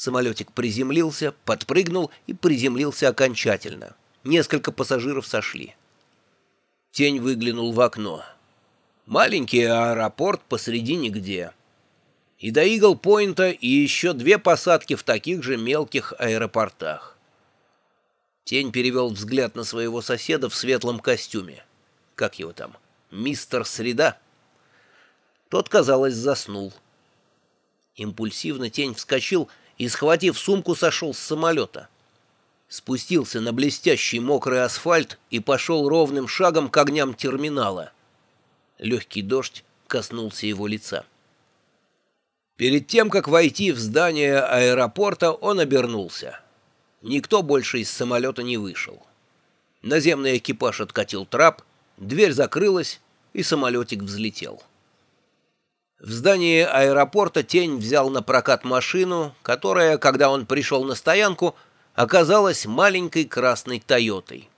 Самолетик приземлился, подпрыгнул и приземлился окончательно. Несколько пассажиров сошли. Тень выглянул в окно. Маленький аэропорт посреди нигде. И до Игл-Пойнта и еще две посадки в таких же мелких аэропортах. Тень перевел взгляд на своего соседа в светлом костюме. Как его там? Мистер Среда? Тот, казалось, заснул. Импульсивно тень вскочил и, схватив сумку, сошел с самолета. Спустился на блестящий мокрый асфальт и пошел ровным шагом к огням терминала. Легкий дождь коснулся его лица. Перед тем, как войти в здание аэропорта, он обернулся. Никто больше из самолета не вышел. Наземный экипаж откатил трап, дверь закрылась, и самолетик взлетел. В здании аэропорта Тень взял на прокат машину, которая, когда он пришел на стоянку, оказалась маленькой красной «Тойотой».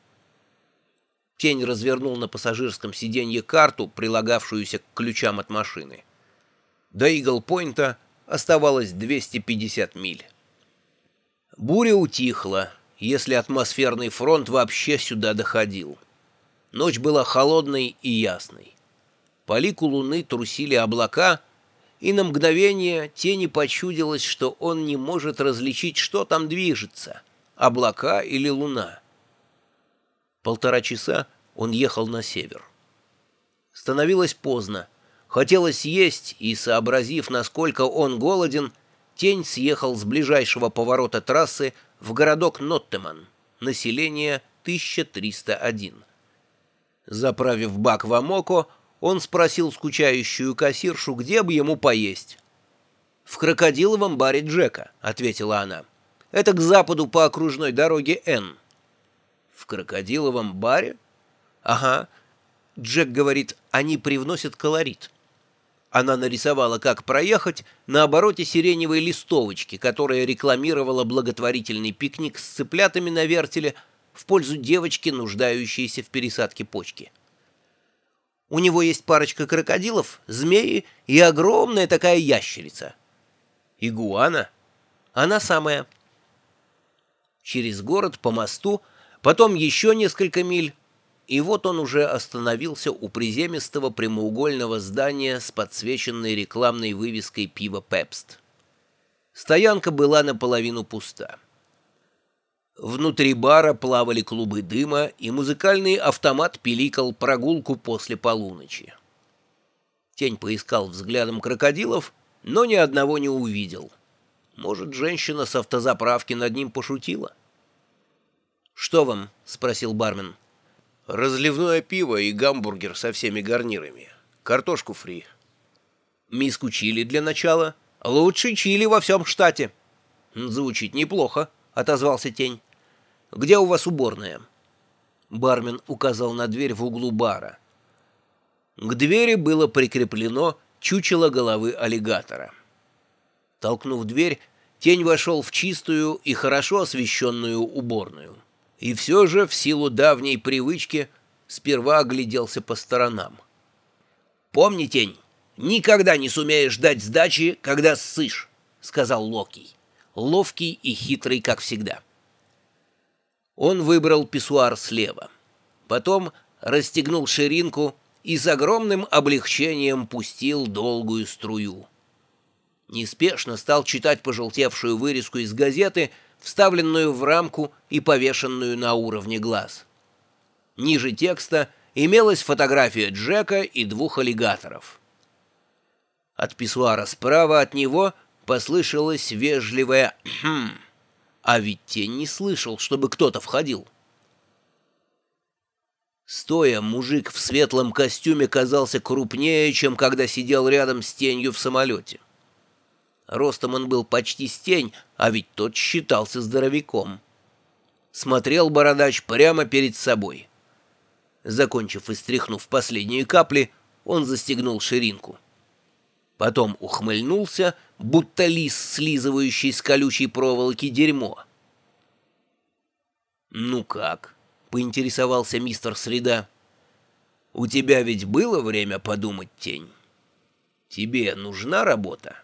Тень развернул на пассажирском сиденье карту, прилагавшуюся к ключам от машины. До Игл-Пойнта оставалось 250 миль. Буря утихла, если атмосферный фронт вообще сюда доходил. Ночь была холодной и ясной. По лику луны трусили облака, и на мгновение тени почудилось, что он не может различить, что там движется — облака или луна. Полтора часа он ехал на север. Становилось поздно. Хотелось есть, и, сообразив, насколько он голоден, тень съехал с ближайшего поворота трассы в городок Ноттеман, население 1301. Заправив бак в Амоко, он спросил скучающую кассиршу, где бы ему поесть. «В крокодиловом баре Джека», — ответила она. «Это к западу по окружной дороге Н». «В крокодиловом баре?» «Ага». Джек говорит, они привносят колорит. Она нарисовала, как проехать, на обороте сиреневой листовочки, которая рекламировала благотворительный пикник с цыплятами на вертеле в пользу девочки, нуждающейся в пересадке почки. У него есть парочка крокодилов, змеи и огромная такая ящерица. Игуана? Она самая. Через город по мосту, потом еще несколько миль, и вот он уже остановился у приземистого прямоугольного здания с подсвеченной рекламной вывеской пива «Пепст». Стоянка была наполовину пуста. Внутри бара плавали клубы дыма, и музыкальный автомат пиликал прогулку после полуночи. Тень поискал взглядом крокодилов, но ни одного не увидел. Может, женщина с автозаправки над ним пошутила? «Что вам?» — спросил бармен. «Разливное пиво и гамбургер со всеми гарнирами. Картошку фри». «Миску чили для начала. Лучший чили во всем штате». «Звучит неплохо». — отозвался тень. «Где у вас уборная?» Бармен указал на дверь в углу бара. К двери было прикреплено чучело головы аллигатора. Толкнув дверь, тень вошел в чистую и хорошо освещенную уборную. И все же, в силу давней привычки, сперва огляделся по сторонам. «Помни, тень, никогда не сумеешь дать сдачи, когда ссышь», — сказал Локий ловкий и хитрый, как всегда. Он выбрал писсуар слева. Потом расстегнул ширинку и с огромным облегчением пустил долгую струю. Неспешно стал читать пожелтевшую вырезку из газеты, вставленную в рамку и повешенную на уровне глаз. Ниже текста имелась фотография Джека и двух аллигаторов. От писсуара справа от него Послышалось вежливое «хм», а ведь тень не слышал, чтобы кто-то входил. Стоя, мужик в светлом костюме казался крупнее, чем когда сидел рядом с тенью в самолете. Ростом он был почти с тень, а ведь тот считался здоровяком. Смотрел бородач прямо перед собой. Закончив и стряхнув последние капли, он застегнул ширинку. Потом ухмыльнулся, будто лис, слизывающий с колючей проволоки дерьмо. «Ну как?» — поинтересовался мистер Среда. «У тебя ведь было время подумать, тень? Тебе нужна работа?»